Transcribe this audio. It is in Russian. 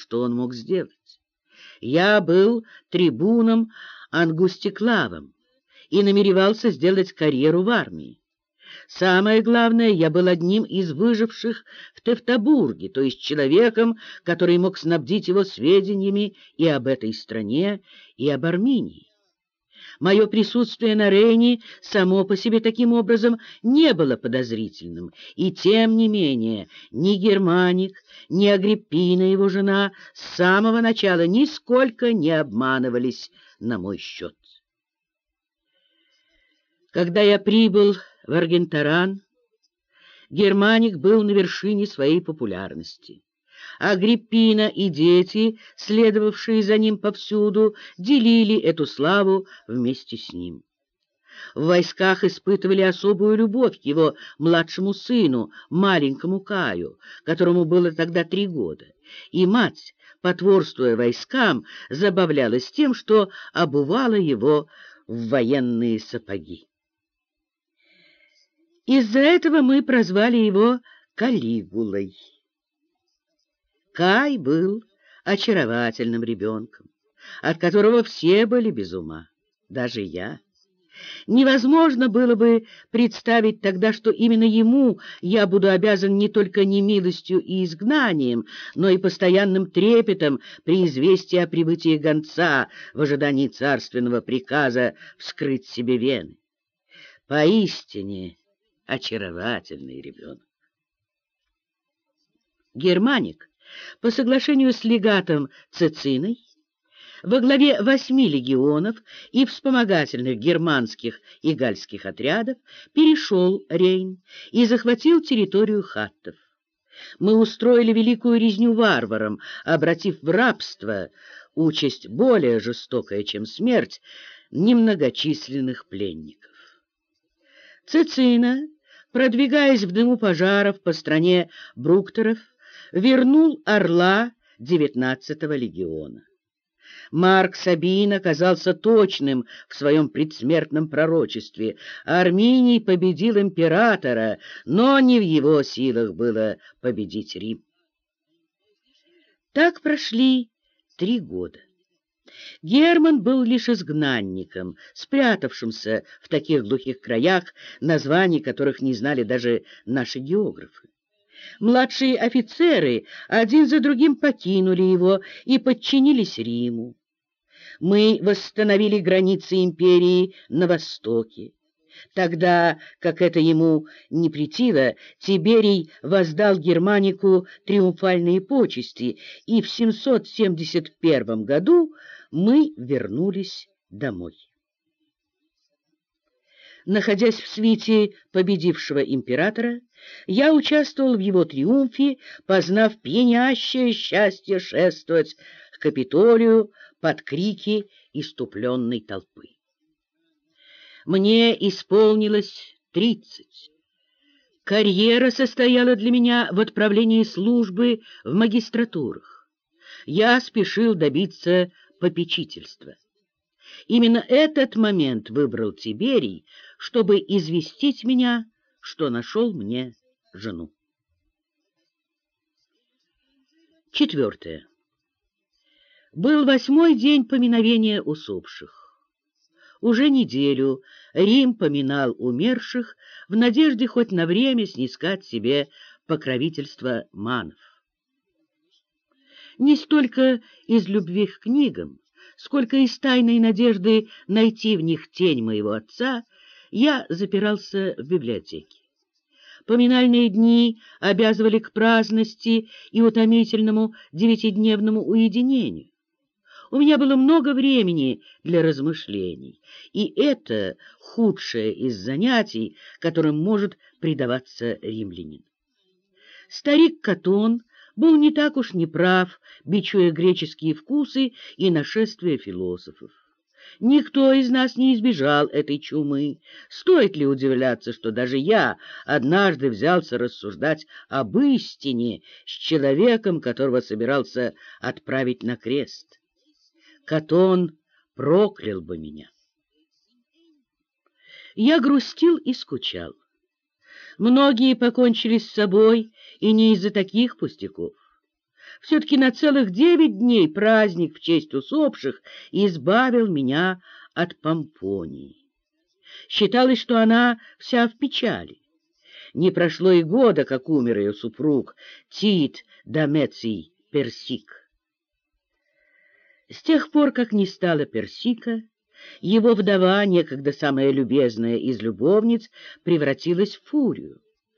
что он мог сделать. Я был трибуном Ангустиклавом и намеревался сделать карьеру в армии. Самое главное, я был одним из выживших в Тевтобурге, то есть человеком, который мог снабдить его сведениями и об этой стране, и об Армении. Мое присутствие на Рейне само по себе таким образом не было подозрительным, и тем не менее ни Германик, ни Агриппина, его жена, с самого начала нисколько не обманывались на мой счет. Когда я прибыл в Аргентаран, Германик был на вершине своей популярности. Агриппина и дети, следовавшие за ним повсюду, делили эту славу вместе с ним. В войсках испытывали особую любовь к его младшему сыну, маленькому Каю, которому было тогда три года, и мать, потворствуя войскам, забавлялась тем, что обувала его в военные сапоги. Из-за этого мы прозвали его Калигулой. Кай был очаровательным ребенком, от которого все были без ума, даже я. Невозможно было бы представить тогда, что именно ему я буду обязан не только немилостью и изгнанием, но и постоянным трепетом при известии о прибытии гонца в ожидании царственного приказа вскрыть себе вены. Поистине очаровательный ребенок. Германик по соглашению с легатом Цециной во главе восьми легионов и вспомогательных германских и гальских отрядов перешел Рейн и захватил территорию хаттов. Мы устроили великую резню варварам, обратив в рабство, участь более жестокая, чем смерть, немногочисленных пленников. Цицина продвигаясь в дыму пожаров по стране бруктеров, вернул орла девятнадцатого легиона. Марк Сабин оказался точным в своем предсмертном пророчестве. Арминий победил императора, но не в его силах было победить Рим. Так прошли три года. Герман был лишь изгнанником, спрятавшимся в таких глухих краях, названий которых не знали даже наши географы. Младшие офицеры один за другим покинули его и подчинились Риму. Мы восстановили границы империи на востоке. Тогда, как это ему не претило, Тиберий воздал Германику триумфальные почести, и в 771 году мы вернулись домой. Находясь в свите победившего императора, я участвовал в его триумфе, познав пьянящее счастье шествовать к Капитолию под крики иступленной толпы. Мне исполнилось тридцать. Карьера состояла для меня в отправлении службы в магистратурах. Я спешил добиться попечительства. Именно этот момент выбрал Тиберий, чтобы известить меня, что нашел мне жену. Четвертое. Был восьмой день поминовения усопших. Уже неделю Рим поминал умерших в надежде хоть на время снискать себе покровительство манов не столько из любви к книгам, сколько из тайной надежды найти в них тень моего отца, я запирался в библиотеке. Поминальные дни обязывали к праздности и утомительному девятидневному уединению. У меня было много времени для размышлений, и это худшее из занятий, которым может предаваться римлянин. Старик Катон был не так уж неправ, бичуя греческие вкусы и нашествие философов. Никто из нас не избежал этой чумы. Стоит ли удивляться, что даже я однажды взялся рассуждать об истине с человеком, которого собирался отправить на крест? Катон проклял бы меня. Я грустил и скучал. Многие покончили с собой, и не из-за таких пустяков. Все-таки на целых девять дней праздник в честь усопших избавил меня от помпонии. Считалось, что она вся в печали. Не прошло и года, как умер ее супруг Тит Дамеций Персик. С тех пор, как не стало Персика, его вдова, некогда самая любезная из любовниц, превратилась в фурию.